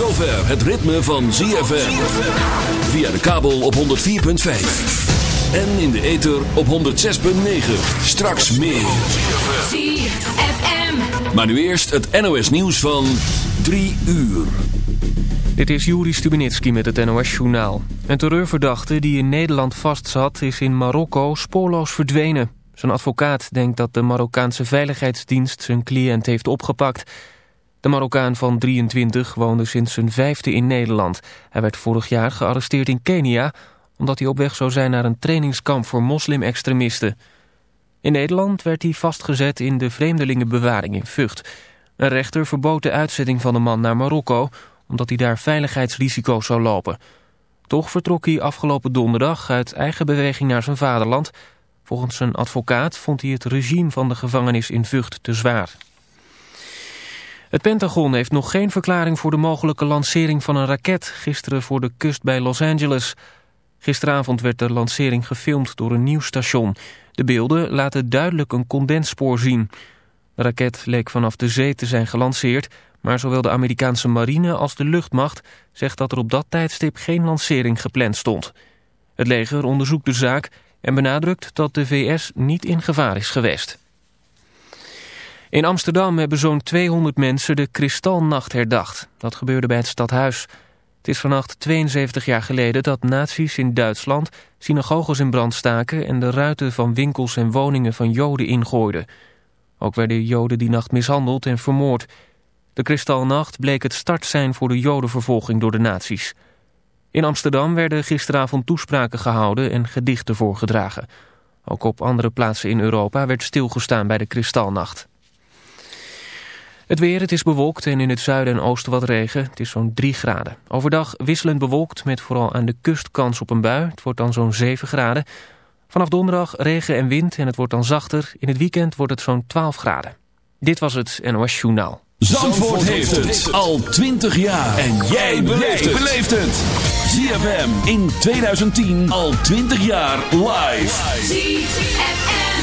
zover het ritme van ZFM. Via de kabel op 104.5. En in de ether op 106.9. Straks meer. ZFM. Maar nu eerst het NOS nieuws van 3 uur. Dit is Juri Stubenitski met het NOS-journaal. Een terreurverdachte die in Nederland vastzat is in Marokko spoorloos verdwenen. Zijn advocaat denkt dat de Marokkaanse Veiligheidsdienst zijn cliënt heeft opgepakt. De Marokkaan van 23 woonde sinds zijn vijfde in Nederland. Hij werd vorig jaar gearresteerd in Kenia... omdat hij op weg zou zijn naar een trainingskamp voor moslim-extremisten. In Nederland werd hij vastgezet in de vreemdelingenbewaring in Vught. Een rechter verbood de uitzetting van de man naar Marokko... omdat hij daar veiligheidsrisico's zou lopen. Toch vertrok hij afgelopen donderdag uit eigen beweging naar zijn vaderland... Volgens zijn advocaat vond hij het regime van de gevangenis in Vught te zwaar. Het Pentagon heeft nog geen verklaring voor de mogelijke lancering van een raket... gisteren voor de kust bij Los Angeles. Gisteravond werd de lancering gefilmd door een nieuwsstation. De beelden laten duidelijk een condensspoor zien. De raket leek vanaf de zee te zijn gelanceerd... maar zowel de Amerikaanse marine als de luchtmacht... zegt dat er op dat tijdstip geen lancering gepland stond. Het leger onderzoekt de zaak en benadrukt dat de VS niet in gevaar is geweest. In Amsterdam hebben zo'n 200 mensen de Kristalnacht herdacht. Dat gebeurde bij het stadhuis. Het is vannacht 72 jaar geleden dat nazi's in Duitsland synagoges in brand staken... en de ruiten van winkels en woningen van Joden ingooiden. Ook werden Joden die nacht mishandeld en vermoord. De Kristalnacht bleek het start zijn voor de Jodenvervolging door de nazi's. In Amsterdam werden gisteravond toespraken gehouden en gedichten voorgedragen. Ook op andere plaatsen in Europa werd stilgestaan bij de Kristalnacht. Het weer, het is bewolkt en in het zuiden en oosten wat regen. Het is zo'n 3 graden. Overdag wisselend bewolkt met vooral aan de kust kans op een bui. Het wordt dan zo'n 7 graden. Vanaf donderdag regen en wind en het wordt dan zachter. In het weekend wordt het zo'n 12 graden. Dit was het NOS Journaal. Zandvoort, heeft het al 20 jaar. En jij beleeft het. ZFM in 2010 al 20 jaar live. ZFM.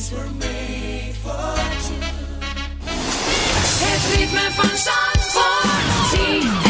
Games were made for two. Het ritme van Zandvoort.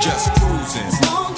Just cruising,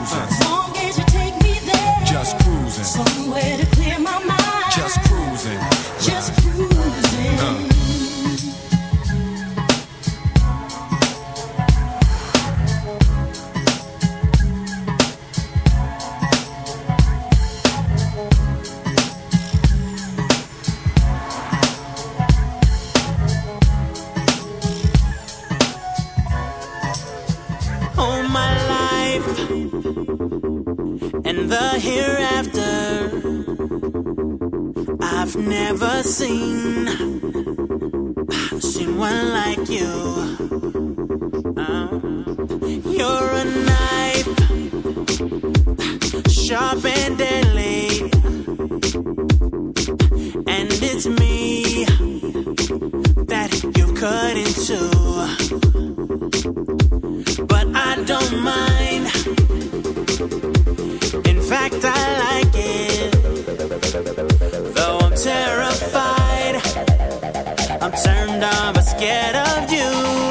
the hereafter. I've never seen seen one like you. Uh, you're a knife, sharp and deadly, and it's me that you've cut into but I don't mind. I like it. Though I'm terrified, I'm turned on but scared of you.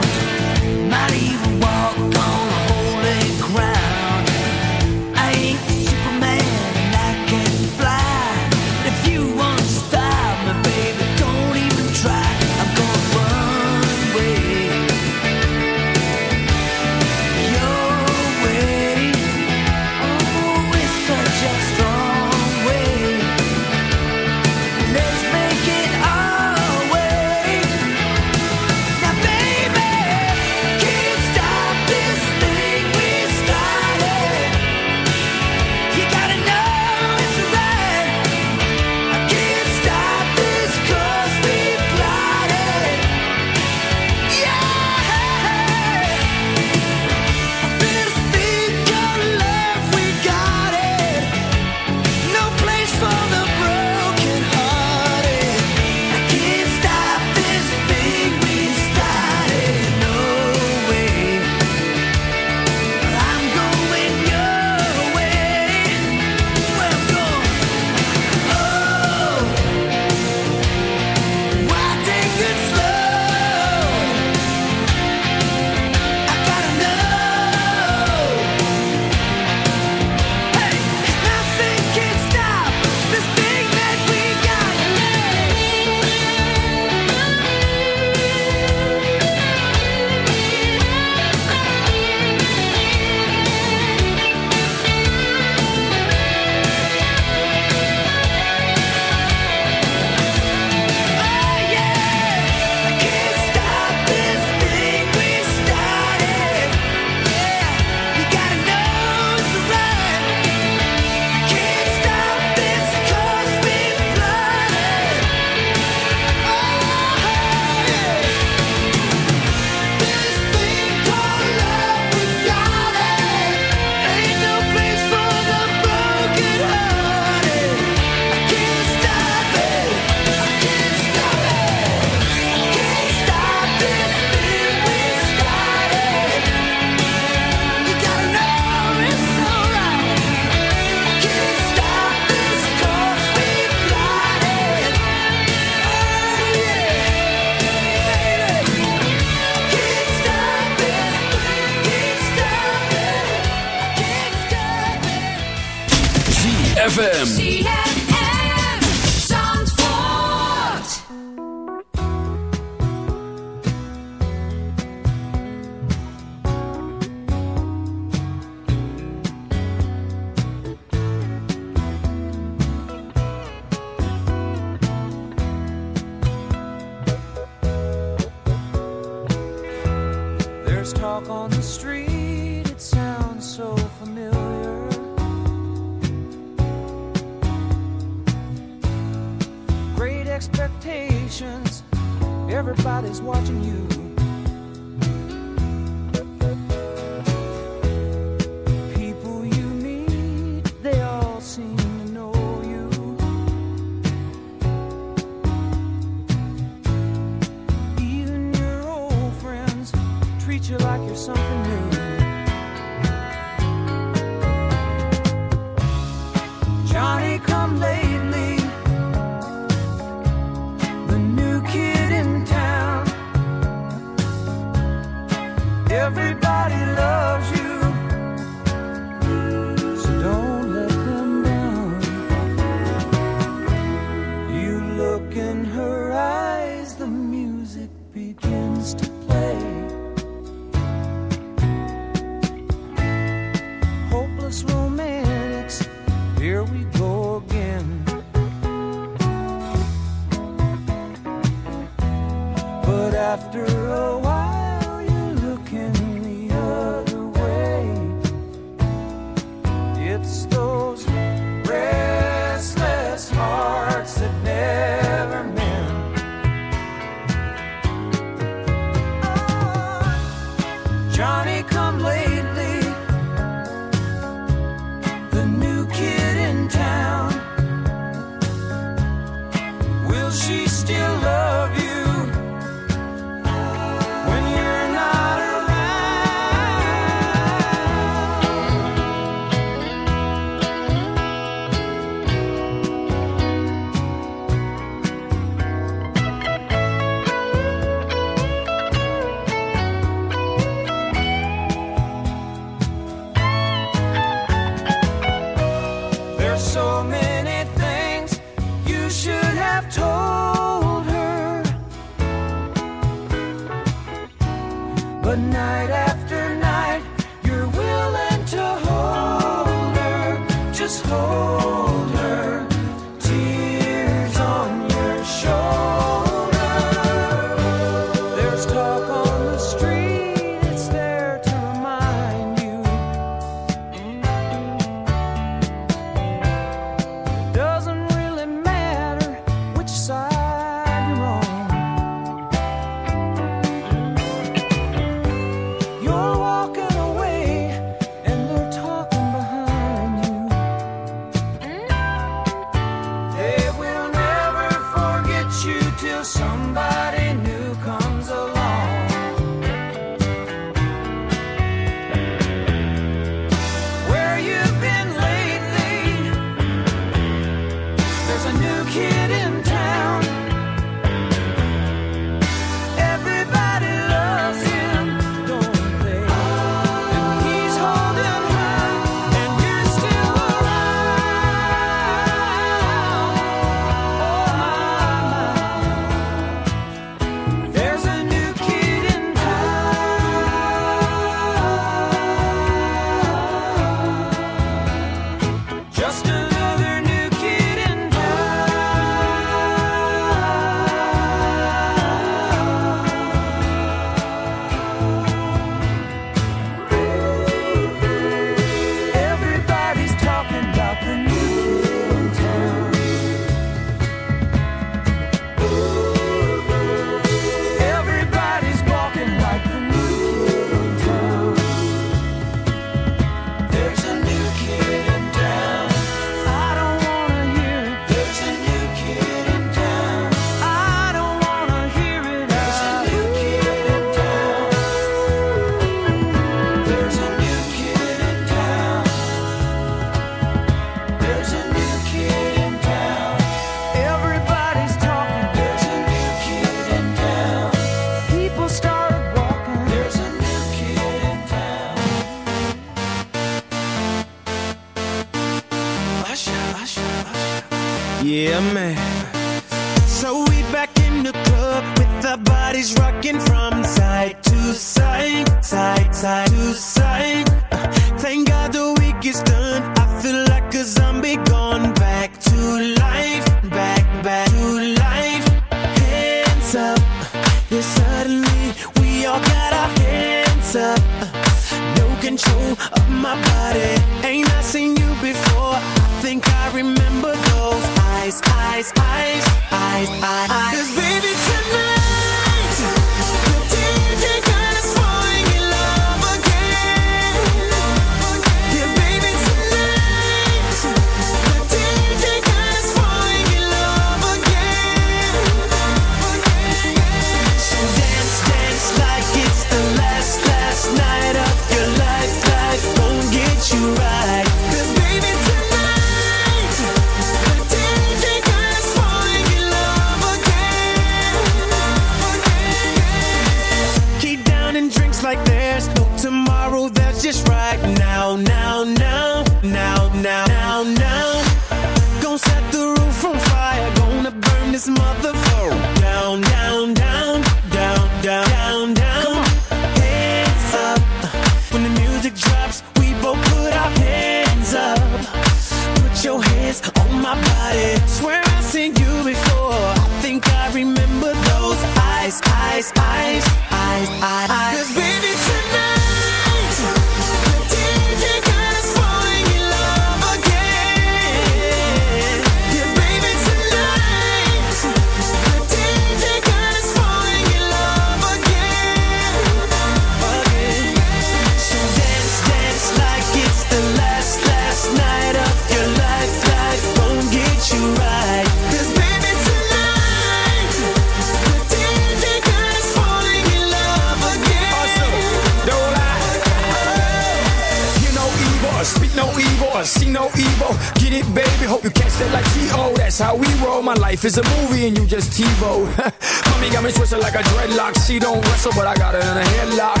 life is a movie and you just TiVo. Mommy got me twisted like a dreadlock. She don't wrestle, but I got her in a headlock.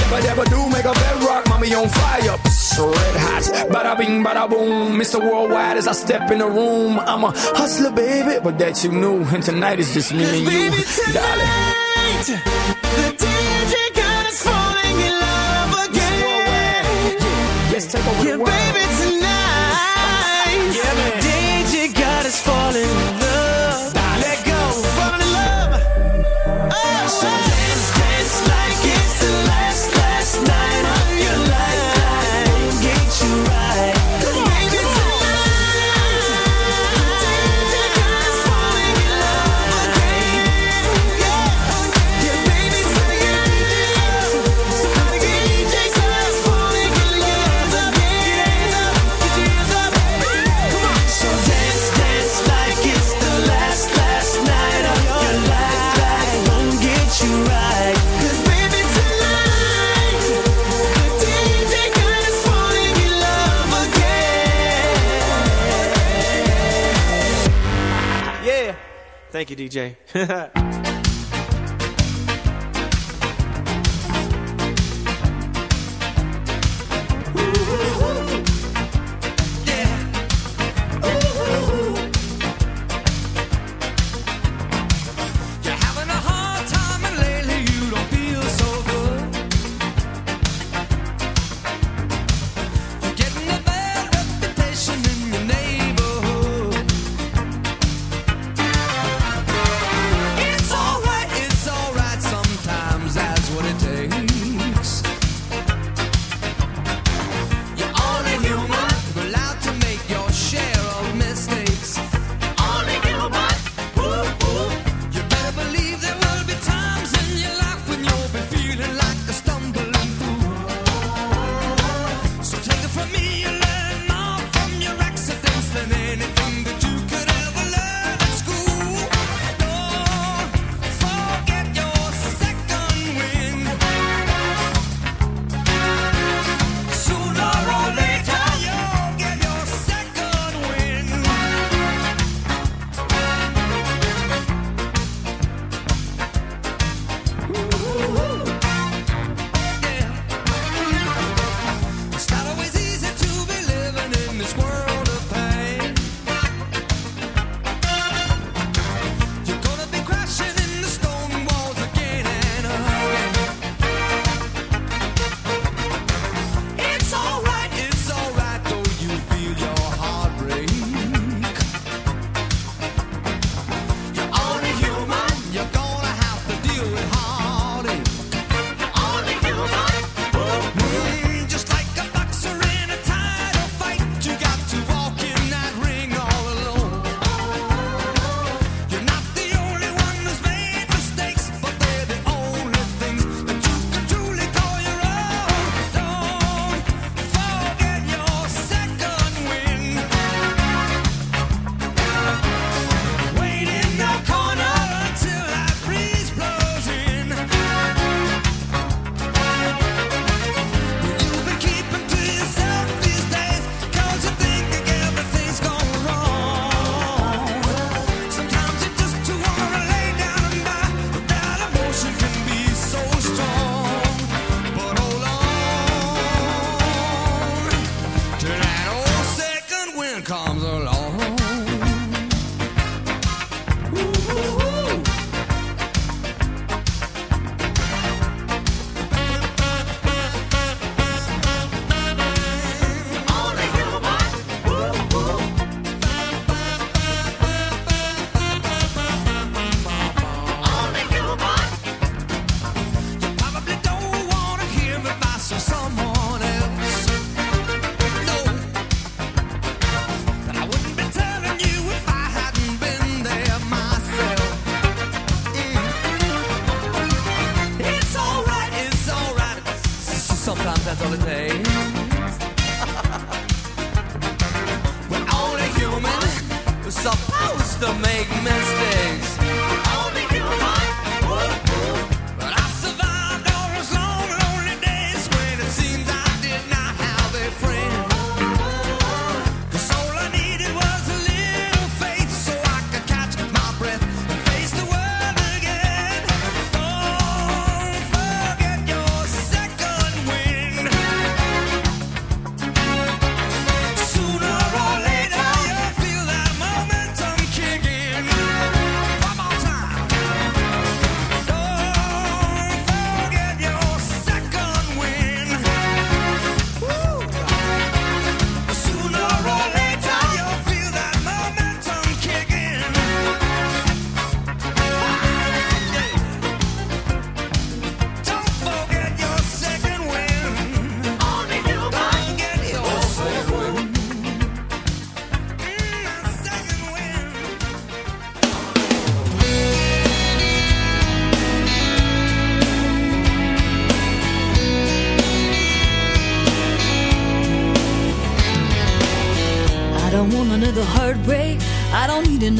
Never, never do make a bedrock. Mommy on fire, Psst, red hot. Bada bing, bada boom. Mr. Worldwide as I step in the room. I'm a hustler, baby, but that you knew. And tonight is just me and you, tonight, darling. The DJ God is falling in love again. Worldwide. Let's take over yeah, the world. Thank you, DJ.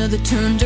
another turned